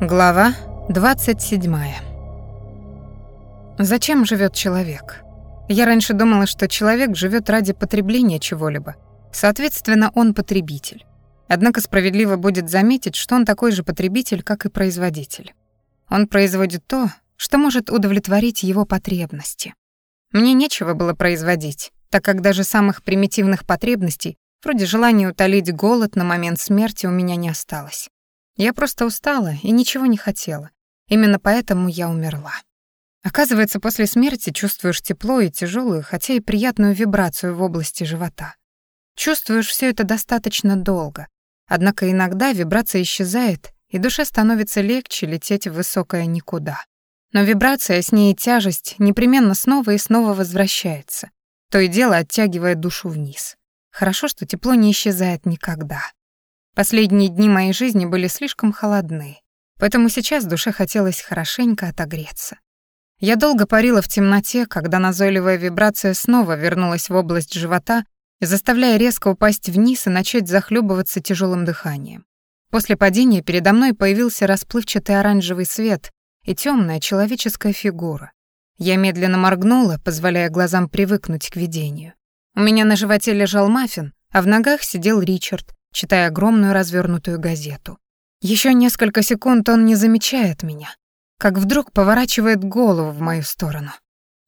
Глава 27. Зачем живет человек? Я раньше думала, что человек живет ради потребления чего-либо. Соответственно, он потребитель. Однако справедливо будет заметить, что он такой же потребитель, как и производитель. Он производит то, что может удовлетворить его потребности. Мне нечего было производить, так как даже самых примитивных потребностей, вроде желания утолить голод на момент смерти, у меня не осталось. Я просто устала и ничего не хотела. Именно поэтому я умерла. Оказывается, после смерти чувствуешь тепло и тяжелую, хотя и приятную вибрацию в области живота. Чувствуешь все это достаточно долго. Однако иногда вибрация исчезает, и душе становится легче лететь в высокое никуда. Но вибрация, с ней и тяжесть непременно снова и снова возвращается, то и дело оттягивая душу вниз. Хорошо, что тепло не исчезает никогда. Последние дни моей жизни были слишком холодны, поэтому сейчас душе хотелось хорошенько отогреться. Я долго парила в темноте, когда назойливая вибрация снова вернулась в область живота, заставляя резко упасть вниз и начать захлебываться тяжелым дыханием. После падения передо мной появился расплывчатый оранжевый свет и темная человеческая фигура. Я медленно моргнула, позволяя глазам привыкнуть к видению. У меня на животе лежал маффин, а в ногах сидел Ричард, читая огромную развернутую газету. Еще несколько секунд он не замечает меня, как вдруг поворачивает голову в мою сторону.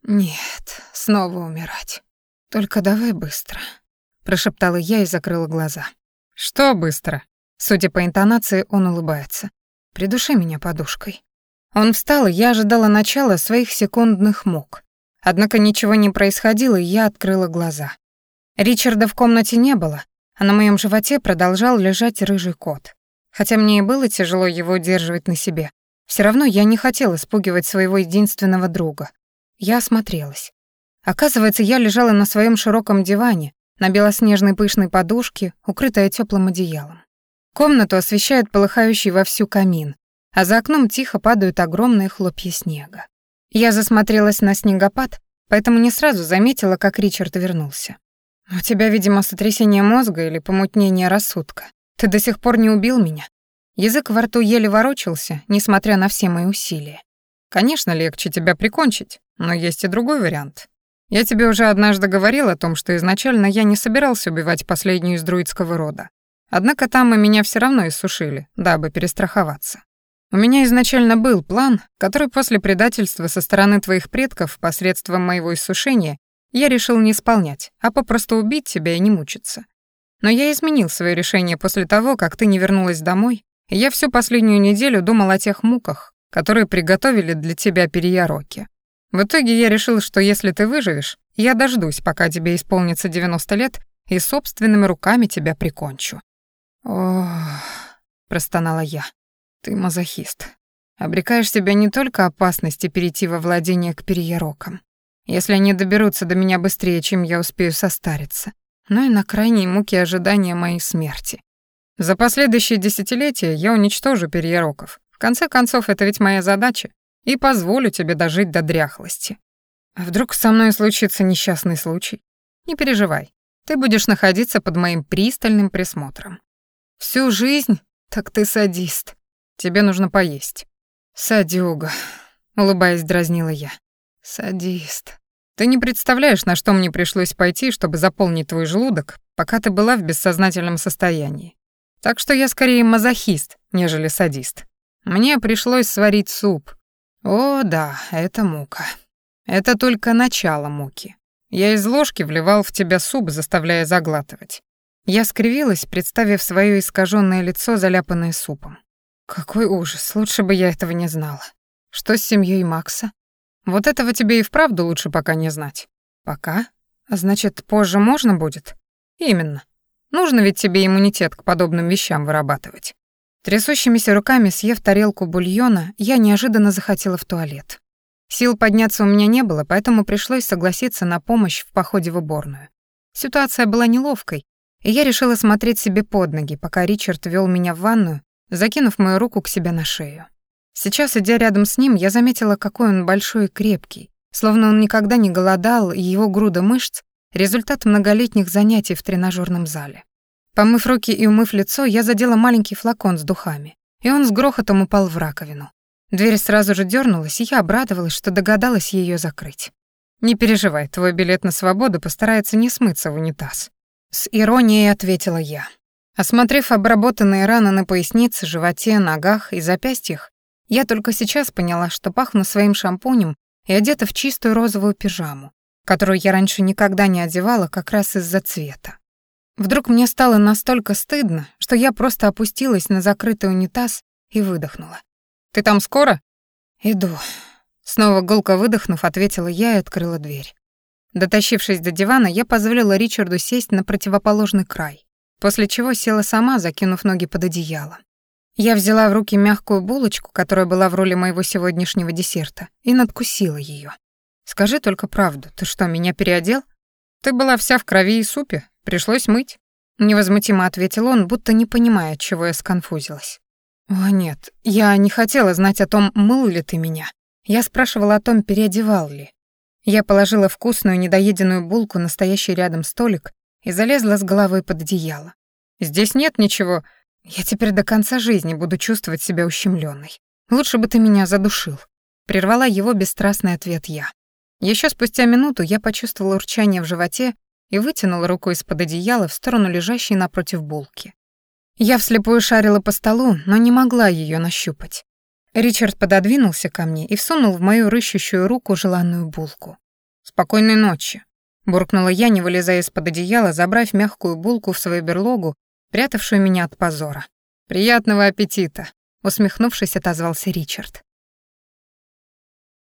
«Нет, снова умирать. Только давай быстро», — прошептала я и закрыла глаза. «Что быстро?» Судя по интонации, он улыбается. «Придуши меня подушкой». Он встал, и я ожидала начала своих секундных мук. Однако ничего не происходило, и я открыла глаза. Ричарда в комнате не было, а на моем животе продолжал лежать рыжий кот. Хотя мне и было тяжело его удерживать на себе, все равно я не хотела спугивать своего единственного друга. Я осмотрелась. Оказывается, я лежала на своем широком диване, на белоснежной пышной подушке, укрытая теплым одеялом. Комнату освещает полыхающий вовсю камин, а за окном тихо падают огромные хлопья снега. Я засмотрелась на снегопад, поэтому не сразу заметила, как Ричард вернулся. «У тебя, видимо, сотрясение мозга или помутнение рассудка. Ты до сих пор не убил меня». Язык во рту еле ворочался, несмотря на все мои усилия. «Конечно, легче тебя прикончить, но есть и другой вариант. Я тебе уже однажды говорил о том, что изначально я не собирался убивать последнюю из друидского рода. Однако там и меня все равно иссушили, дабы перестраховаться. У меня изначально был план, который после предательства со стороны твоих предков посредством моего иссушения я решил не исполнять, а попросту убить тебя и не мучиться. Но я изменил свое решение после того, как ты не вернулась домой, и я всю последнюю неделю думал о тех муках, которые приготовили для тебя перьяроки. В итоге я решил, что если ты выживешь, я дождусь, пока тебе исполнится 90 лет, и собственными руками тебя прикончу. Ох, простонала я. Ты мазохист. Обрекаешь себя не только опасности перейти во владение к перьярокам, если они доберутся до меня быстрее, чем я успею состариться, но и на крайней муке ожидания моей смерти. За последующие десятилетия я уничтожу перьероков. В конце концов, это ведь моя задача, и позволю тебе дожить до дряхлости. А вдруг со мной случится несчастный случай? Не переживай, ты будешь находиться под моим пристальным присмотром. Всю жизнь? Так ты садист. Тебе нужно поесть. Садюга, улыбаясь, дразнила я. Садист. Ты не представляешь, на что мне пришлось пойти, чтобы заполнить твой желудок, пока ты была в бессознательном состоянии. Так что я скорее мазохист, нежели садист. Мне пришлось сварить суп. О, да, это мука. Это только начало муки. Я из ложки вливал в тебя суп, заставляя заглатывать. Я скривилась, представив свое искаженное лицо, заляпанное супом. Какой ужас, лучше бы я этого не знала. Что с семьей Макса? Вот этого тебе и вправду лучше пока не знать. Пока? А значит, позже можно будет? Именно. Нужно ведь тебе иммунитет к подобным вещам вырабатывать. Трясущимися руками, съев тарелку бульона, я неожиданно захотела в туалет. Сил подняться у меня не было, поэтому пришлось согласиться на помощь в походе в уборную. Ситуация была неловкой, и я решила смотреть себе под ноги, пока Ричард вел меня в ванную, закинув мою руку к себе на шею. Сейчас, идя рядом с ним, я заметила, какой он большой и крепкий, словно он никогда не голодал, и его груда мышц — результат многолетних занятий в тренажерном зале. Помыв руки и умыв лицо, я задела маленький флакон с духами. и он с грохотом упал в раковину. Дверь сразу же дернулась, и я обрадовалась, что догадалась ее закрыть. «Не переживай, твой билет на свободу постарается не смыться в унитаз». С иронией ответила я. Осмотрев обработанные раны на пояснице, животе, ногах и запястьях, я только сейчас поняла, что пахну своим шампунем и одета в чистую розовую пижаму, которую я раньше никогда не одевала как раз из-за цвета. Вдруг мне стало настолько стыдно, что я просто опустилась на закрытый унитаз и выдохнула. «Ты там скоро?» «Иду», Снова гулко выдохнув, ответила я и открыла дверь. Дотащившись до дивана, я позволила Ричарду сесть на противоположный край, после чего села сама, закинув ноги под одеяло. Я взяла в руки мягкую булочку, которая была в роли моего сегодняшнего десерта, и надкусила ее. «Скажи только правду, ты что, меня переодел?» «Ты была вся в крови и супе, пришлось мыть», — невозмутимо ответил он, будто не понимая, от чего я сконфузилась. «О, нет, я не хотела знать о том, мыл ли ты меня. Я спрашивала о том, переодевал ли. Я положила вкусную недоеденную булку на стоящий рядом столик и залезла с головой под одеяло. «Здесь нет ничего. Я теперь до конца жизни буду чувствовать себя ущемленной. Лучше бы ты меня задушил». Прервала его бесстрастный ответ я. Еще спустя минуту я почувствовала урчание в животе и вытянула руку из-под одеяла в сторону лежащей напротив булки. Я вслепую шарила по столу, но не могла ее нащупать. Ричард пододвинулся ко мне и всунул в мою рыщущую руку желанную булку. «Спокойной ночи», — буркнула я, не вылезая из-под одеяла, забрав мягкую булку в свою берлогу, прятавшую меня от позора. «Приятного аппетита», — усмехнувшись, отозвался Ричард.